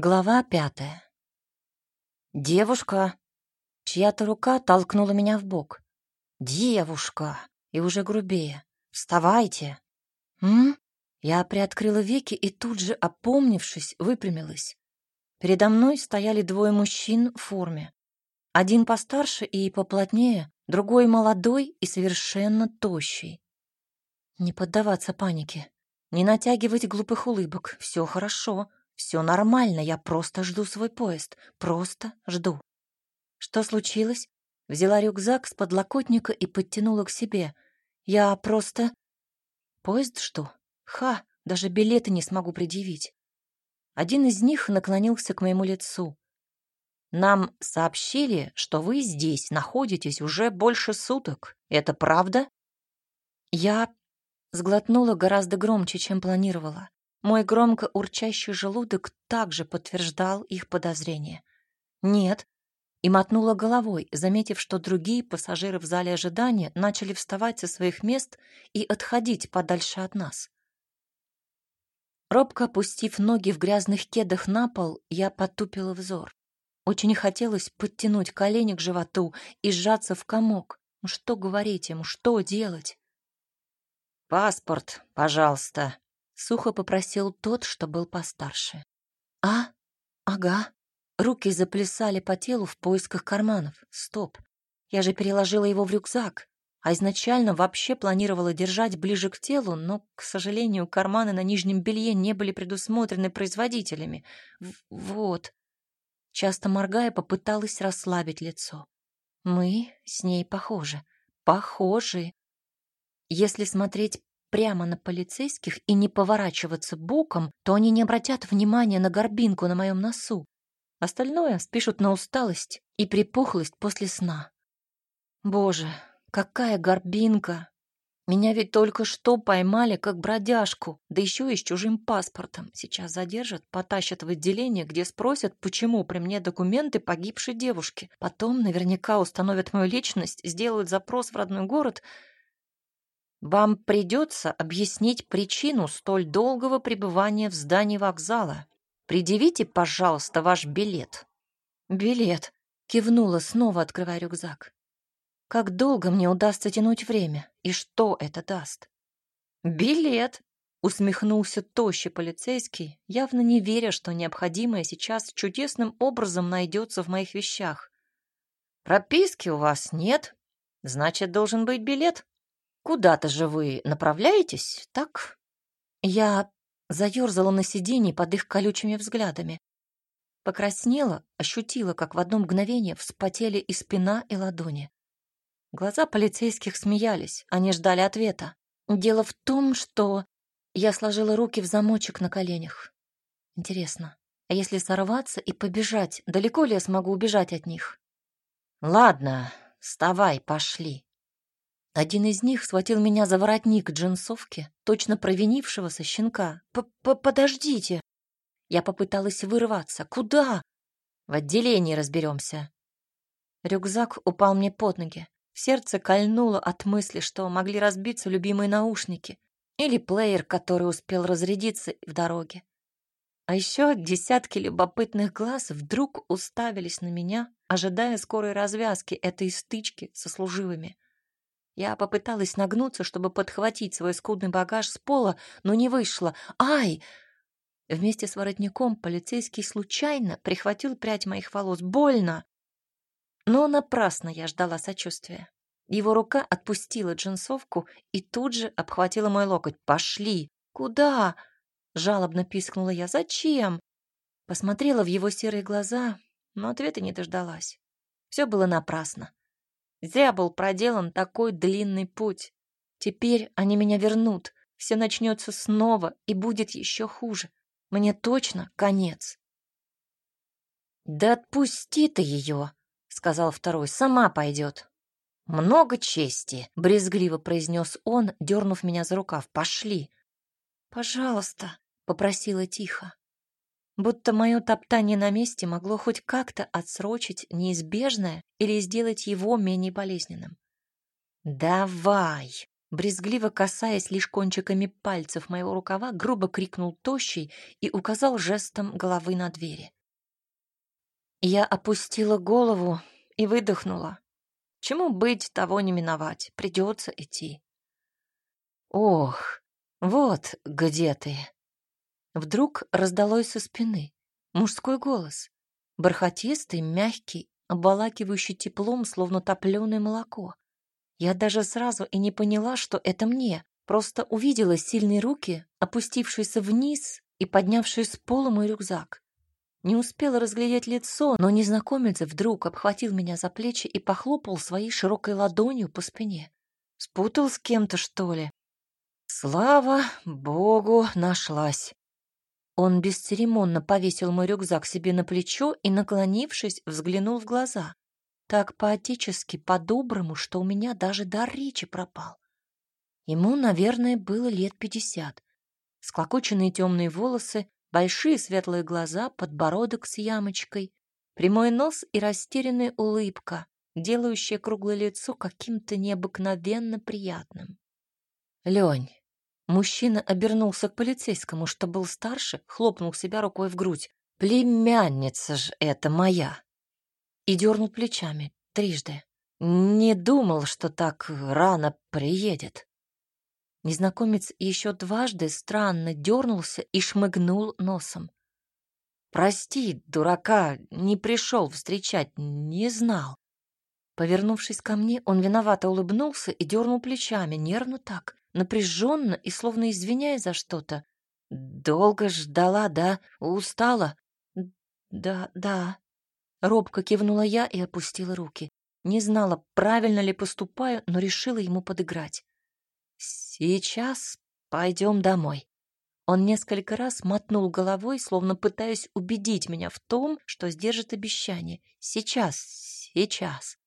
Глава пятая. «Девушка!» Чья-то рука толкнула меня в бок. «Девушка!» И уже грубее. «Вставайте!» «М?» Я приоткрыла веки и тут же, опомнившись, выпрямилась. Передо мной стояли двое мужчин в форме. Один постарше и поплотнее, другой молодой и совершенно тощий. Не поддаваться панике, не натягивать глупых улыбок. Все хорошо. Все нормально, я просто жду свой поезд. Просто жду. Что случилось? Взяла рюкзак с подлокотника и подтянула к себе. Я просто... Поезд что? Ха, даже билеты не смогу предъявить. Один из них наклонился к моему лицу. Нам сообщили, что вы здесь находитесь уже больше суток. Это правда? Я сглотнула гораздо громче, чем планировала. Мой громко урчащий желудок также подтверждал их подозрения. «Нет», и мотнула головой, заметив, что другие пассажиры в зале ожидания начали вставать со своих мест и отходить подальше от нас. Робко опустив ноги в грязных кедах на пол, я потупила взор. Очень хотелось подтянуть колени к животу и сжаться в комок. Ну что говорить ему, что делать? «Паспорт, пожалуйста», Сухо попросил тот, что был постарше. «А? Ага». Руки заплясали по телу в поисках карманов. Стоп. Я же переложила его в рюкзак. А изначально вообще планировала держать ближе к телу, но, к сожалению, карманы на нижнем белье не были предусмотрены производителями. В вот. Часто моргая, попыталась расслабить лицо. Мы с ней похожи. Похожи. Если смотреть прямо на полицейских и не поворачиваться боком, то они не обратят внимания на горбинку на моем носу. Остальное спишут на усталость и припухлость после сна. Боже, какая горбинка! Меня ведь только что поймали как бродяжку, да еще и с чужим паспортом. Сейчас задержат, потащат в отделение, где спросят, почему при мне документы погибшей девушки. Потом наверняка установят мою личность, сделают запрос в родной город — вам придется объяснить причину столь долгого пребывания в здании вокзала. Предъявите, пожалуйста, ваш билет. Билет. Кивнула, снова открывая рюкзак. Как долго мне удастся тянуть время? И что это даст? Билет, усмехнулся тощий полицейский, явно не веря, что необходимое сейчас чудесным образом найдется в моих вещах. Прописки у вас нет, значит, должен быть билет. Куда-то же вы направляетесь, так? Я заерзала на сиденье под их колючими взглядами. Покраснела, ощутила, как в одно мгновение вспотели и спина, и ладони. Глаза полицейских смеялись, они ждали ответа. Дело в том, что я сложила руки в замочек на коленях. Интересно, а если сорваться и побежать, далеко ли я смогу убежать от них? Ладно, вставай, пошли. Один из них схватил меня за воротник джинсовки, точно провинившегося щенка. П -п «Подождите!» Я попыталась вырваться. «Куда?» «В отделении разберемся». Рюкзак упал мне под ноги. Сердце кольнуло от мысли, что могли разбиться любимые наушники или плеер, который успел разрядиться в дороге. А еще десятки любопытных глаз вдруг уставились на меня, ожидая скорой развязки этой стычки со служивыми. Я попыталась нагнуться, чтобы подхватить свой скудный багаж с пола, но не вышло. Ай! Вместе с воротником полицейский случайно прихватил прядь моих волос. Больно! Но напрасно я ждала сочувствия. Его рука отпустила джинсовку и тут же обхватила мой локоть. «Пошли!» «Куда?» — жалобно пискнула я. «Зачем?» Посмотрела в его серые глаза, но ответа не дождалась. Все было напрасно. Зря был проделан такой длинный путь. Теперь они меня вернут. Все начнется снова и будет еще хуже. Мне точно конец. «Да отпусти ты ее», — сказал второй, — «сама пойдет». «Много чести», — брезгливо произнес он, дернув меня за рукав. «Пошли». «Пожалуйста», — попросила тихо будто мое топтание на месте могло хоть как-то отсрочить неизбежное или сделать его менее болезненным. «Давай!» Брезгливо касаясь лишь кончиками пальцев моего рукава, грубо крикнул тощий и указал жестом головы на двери. Я опустила голову и выдохнула. Чему быть, того не миновать. Придется идти. Ох, вот где ты. Вдруг раздалось со спины. Мужской голос. Бархатистый, мягкий, обволакивающий теплом, словно топленое молоко. Я даже сразу и не поняла, что это мне. Просто увидела сильные руки, опустившиеся вниз и поднявшие с пола мой рюкзак. Не успела разглядеть лицо, но незнакомец вдруг обхватил меня за плечи и похлопал своей широкой ладонью по спине. Спутал с кем-то, что ли? Слава богу, нашлась. Он бесцеремонно повесил мой рюкзак себе на плечо и, наклонившись, взглянул в глаза. Так по-отечески, по-доброму, что у меня даже дар речи пропал. Ему, наверное, было лет пятьдесят. Склокоченные темные волосы, большие светлые глаза, подбородок с ямочкой, прямой нос и растерянная улыбка, делающая круглое лицо каким-то необыкновенно приятным. «Лень, Мужчина обернулся к полицейскому, что был старше, хлопнул себя рукой в грудь. «Племянница ж это моя!» И дернул плечами трижды. «Не думал, что так рано приедет». Незнакомец еще дважды странно дернулся и шмыгнул носом. «Прости, дурака, не пришел встречать, не знал». Повернувшись ко мне, он виновато улыбнулся и дернул плечами, нервно так, напряженно и словно извиняясь за что-то. «Долго ждала, да? Устала?» «Да, да». Робко кивнула я и опустила руки. Не знала, правильно ли поступаю, но решила ему подыграть. «Сейчас пойдем домой». Он несколько раз мотнул головой, словно пытаясь убедить меня в том, что сдержит обещание. «Сейчас, сейчас».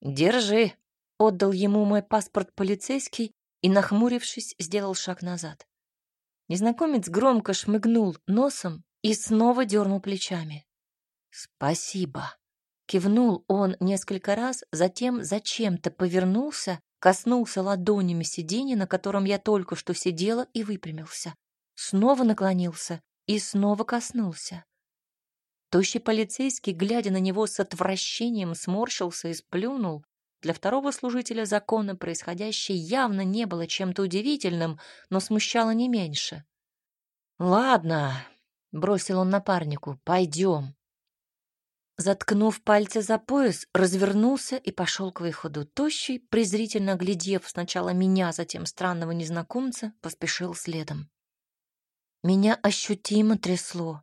«Держи», — отдал ему мой паспорт полицейский и, нахмурившись, сделал шаг назад. Незнакомец громко шмыгнул носом и снова дернул плечами. «Спасибо!» Кивнул он несколько раз, затем зачем-то повернулся, коснулся ладонями сиденья, на котором я только что сидела, и выпрямился. Снова наклонился и снова коснулся. Тощий полицейский, глядя на него с отвращением, сморщился и сплюнул, для второго служителя закона происходящее явно не было чем-то удивительным, но смущало не меньше. «Ладно», — бросил он напарнику, — «пойдем». Заткнув пальцы за пояс, развернулся и пошел к выходу. Тощий, презрительно глядев сначала меня, затем странного незнакомца, поспешил следом. Меня ощутимо трясло.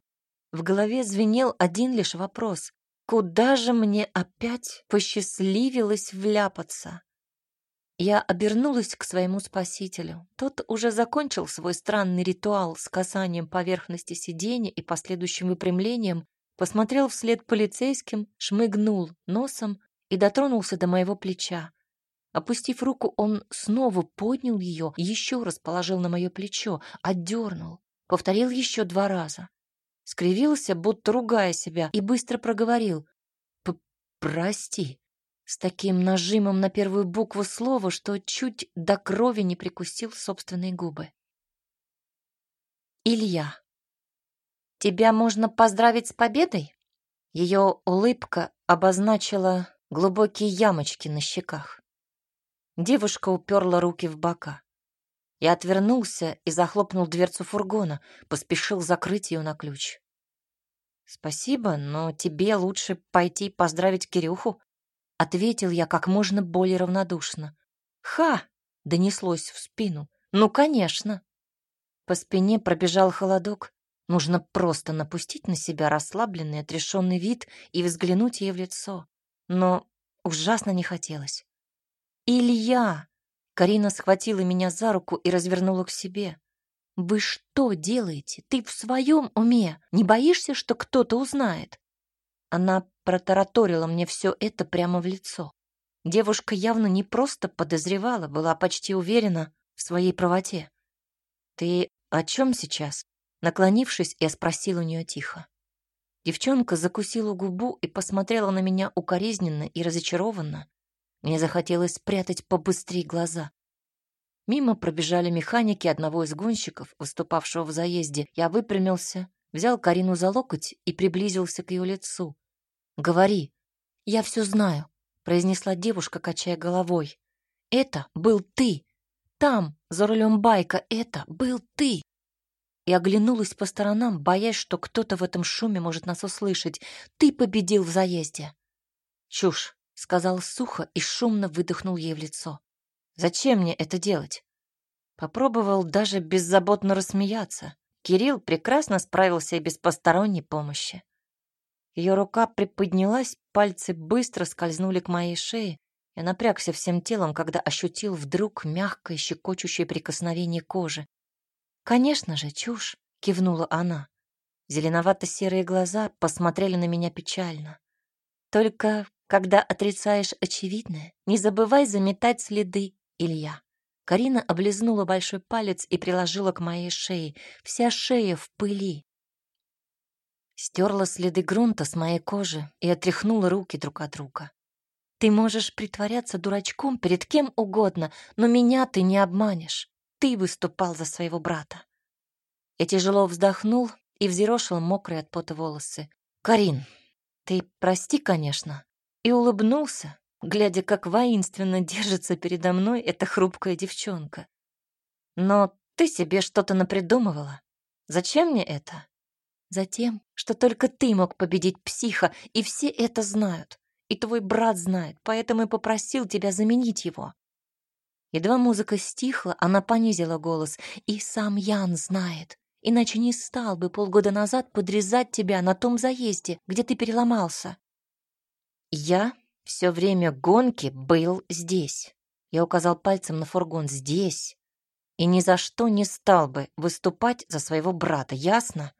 В голове звенел один лишь вопрос. Куда же мне опять посчастливилось вляпаться? Я обернулась к своему спасителю. Тот уже закончил свой странный ритуал с касанием поверхности сиденья и последующим выпрямлением, посмотрел вслед полицейским, шмыгнул носом и дотронулся до моего плеча. Опустив руку, он снова поднял ее, еще раз положил на мое плечо, отдернул, повторил еще два раза скривился, будто ругая себя, и быстро проговорил. «Прости». С таким нажимом на первую букву слова, что чуть до крови не прикусил собственные губы. Илья. «Тебя можно поздравить с победой?» Ее улыбка обозначила глубокие ямочки на щеках. Девушка уперла руки в бока. Я отвернулся и захлопнул дверцу фургона, поспешил закрыть ее на ключ. «Спасибо, но тебе лучше пойти поздравить Кирюху», — ответил я как можно более равнодушно. «Ха!» — донеслось в спину. «Ну, конечно!» По спине пробежал холодок. Нужно просто напустить на себя расслабленный, отрешенный вид и взглянуть ей в лицо. Но ужасно не хотелось. «Илья!» Карина схватила меня за руку и развернула к себе. «Вы что делаете? Ты в своем уме? Не боишься, что кто-то узнает?» Она протараторила мне все это прямо в лицо. Девушка явно не просто подозревала, была почти уверена в своей правоте. «Ты о чем сейчас?» Наклонившись, я спросила у нее тихо. Девчонка закусила губу и посмотрела на меня укоризненно и разочарованно. Мне захотелось спрятать побыстрее глаза. Мимо пробежали механики одного из гонщиков, выступавшего в заезде. Я выпрямился, взял Карину за локоть и приблизился к ее лицу. «Говори». «Я все знаю», — произнесла девушка, качая головой. «Это был ты. Там, за рулем байка, это был ты». И оглянулась по сторонам, боясь, что кто-то в этом шуме может нас услышать. «Ты победил в заезде». «Чушь», — сказал сухо и шумно выдохнул ей в лицо. Зачем мне это делать? Попробовал даже беззаботно рассмеяться. Кирилл прекрасно справился и без посторонней помощи. Ее рука приподнялась, пальцы быстро скользнули к моей шее. Я напрягся всем телом, когда ощутил вдруг мягкое щекочущее прикосновение кожи. «Конечно же, чушь!» — кивнула она. Зеленовато-серые глаза посмотрели на меня печально. «Только когда отрицаешь очевидное, не забывай заметать следы Илья. Карина облизнула большой палец и приложила к моей шее. Вся шея в пыли. Стерла следы грунта с моей кожи и отряхнула руки друг от друга. Ты можешь притворяться дурачком перед кем угодно, но меня ты не обманешь. Ты выступал за своего брата. Я тяжело вздохнул и взъерошил мокрые от пота волосы. «Карин, ты прости, конечно». И улыбнулся, глядя, как воинственно держится передо мной эта хрупкая девчонка. Но ты себе что-то напридумывала. Зачем мне это? Затем, что только ты мог победить психа, и все это знают. И твой брат знает, поэтому и попросил тебя заменить его. Едва музыка стихла, она понизила голос. И сам Ян знает. Иначе не стал бы полгода назад подрезать тебя на том заезде, где ты переломался. Я все время гонки был здесь. Я указал пальцем на фургон здесь. И ни за что не стал бы выступать за своего брата, ясно?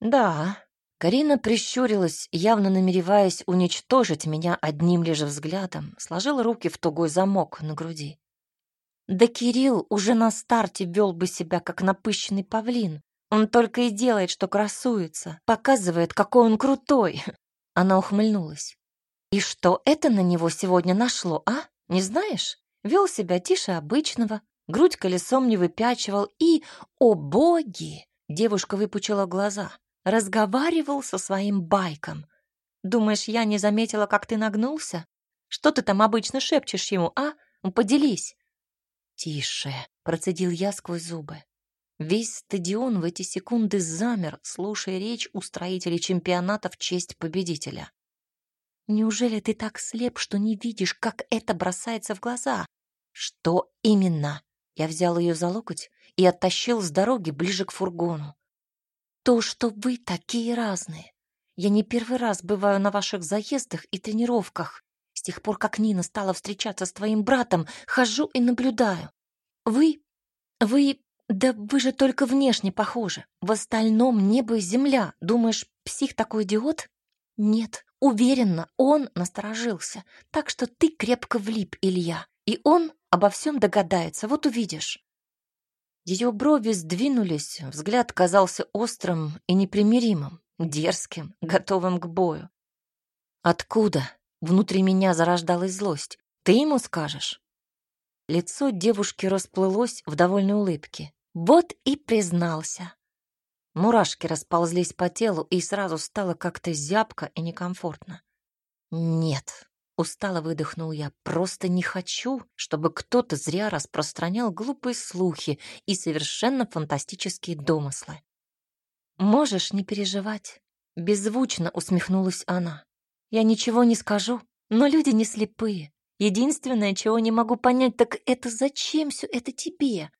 Да. Карина прищурилась, явно намереваясь уничтожить меня одним лишь взглядом, сложила руки в тугой замок на груди. Да Кирилл уже на старте вел бы себя, как напыщенный павлин. Он только и делает, что красуется, показывает, какой он крутой. Она ухмыльнулась. И что это на него сегодня нашло, а? Не знаешь? Вел себя тише обычного, грудь колесом не выпячивал и, о боги, девушка выпучила глаза, разговаривал со своим байком. Думаешь, я не заметила, как ты нагнулся? Что ты там обычно шепчешь ему, а? Ну, поделись. Тише, процедил я сквозь зубы. Весь стадион в эти секунды замер, слушая речь устроителей чемпионата в честь победителя. Неужели ты так слеп, что не видишь, как это бросается в глаза? Что именно? Я взял ее за локоть и оттащил с дороги ближе к фургону. То, что вы такие разные. Я не первый раз бываю на ваших заездах и тренировках. С тех пор, как Нина стала встречаться с твоим братом, хожу и наблюдаю. Вы... вы... Да вы же только внешне похожи. В остальном небо и земля. Думаешь, псих такой идиот? Нет, Уверенно, он насторожился, так что ты крепко влип, Илья, и он обо всем догадается, вот увидишь. Ее брови сдвинулись, взгляд казался острым и непримиримым, дерзким, готовым к бою. «Откуда?» — внутри меня зарождалась злость. «Ты ему скажешь?» Лицо девушки расплылось в довольной улыбке. Вот и признался. Мурашки расползлись по телу, и сразу стало как-то зябко и некомфортно. «Нет», — устало выдохнул я, — «просто не хочу, чтобы кто-то зря распространял глупые слухи и совершенно фантастические домыслы». «Можешь не переживать», — беззвучно усмехнулась она. «Я ничего не скажу, но люди не слепые. Единственное, чего не могу понять, так это зачем все это тебе?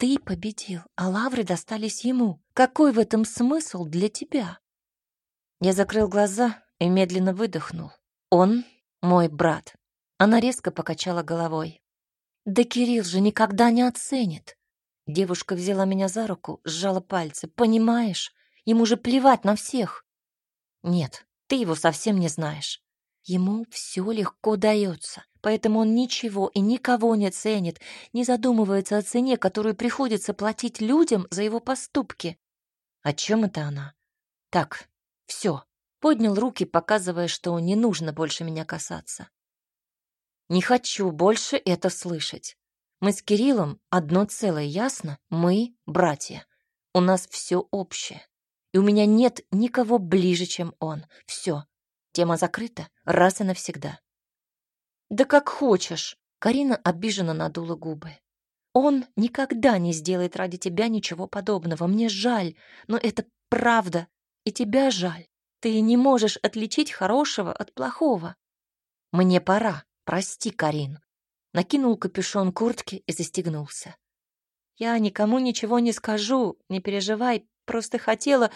Ты победил, а лавры достались ему. Какой в этом смысл для тебя? Я закрыл глаза и медленно выдохнул. Он мой брат. Она резко покачала головой. Да Кирилл же никогда не оценит. Девушка взяла меня за руку, сжала пальцы. Понимаешь, ему же плевать на всех. Нет, ты его совсем не знаешь. Ему все легко дается, поэтому он ничего и никого не ценит, не задумывается о цене, которую приходится платить людям за его поступки. О чем это она? Так, все. Поднял руки, показывая, что не нужно больше меня касаться. Не хочу больше это слышать. Мы с Кириллом одно целое, ясно? Мы братья. У нас все общее. И у меня нет никого ближе, чем он. Все. Тема закрыта раз и навсегда. Да как хочешь. Карина обиженно надула губы. Он никогда не сделает ради тебя ничего подобного. Мне жаль, но это правда. И тебя жаль. Ты не можешь отличить хорошего от плохого. Мне пора. Прости, Карин. Накинул капюшон куртки и застегнулся. Я никому ничего не скажу, не переживай, просто хотела...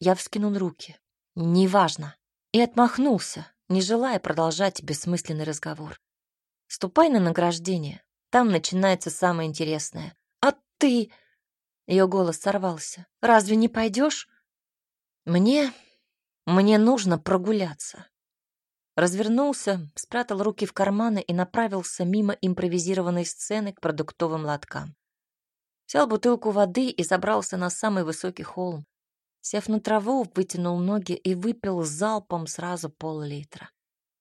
Я вскинул руки. Неважно. И отмахнулся, не желая продолжать бессмысленный разговор. Ступай на награждение. Там начинается самое интересное. А ты... Ее голос сорвался. Разве не пойдешь? Мне... Мне нужно прогуляться. Развернулся, спрятал руки в карманы и направился мимо импровизированной сцены к продуктовым лоткам. Взял бутылку воды и забрался на самый высокий холм. Сев на траву, вытянул ноги и выпил залпом сразу пол-литра.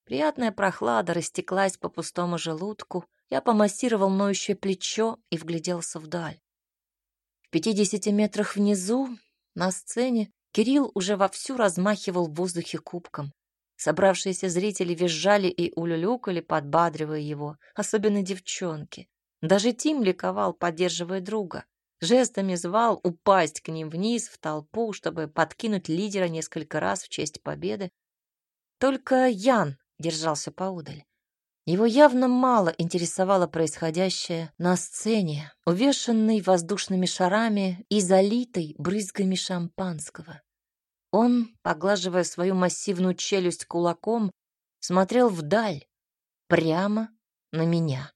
Приятная прохлада растеклась по пустому желудку. Я помассировал ноющее плечо и вгляделся вдаль. В пятидесяти метрах внизу, на сцене, Кирилл уже вовсю размахивал в воздухе кубком. Собравшиеся зрители визжали и улюлюкали, подбадривая его, особенно девчонки. Даже Тим ликовал, поддерживая друга. Жестами звал упасть к ним вниз в толпу, чтобы подкинуть лидера несколько раз в честь победы. Только Ян держался поудаль. Его явно мало интересовало происходящее на сцене, увешанной воздушными шарами и залитой брызгами шампанского. Он, поглаживая свою массивную челюсть кулаком, смотрел вдаль, прямо на меня.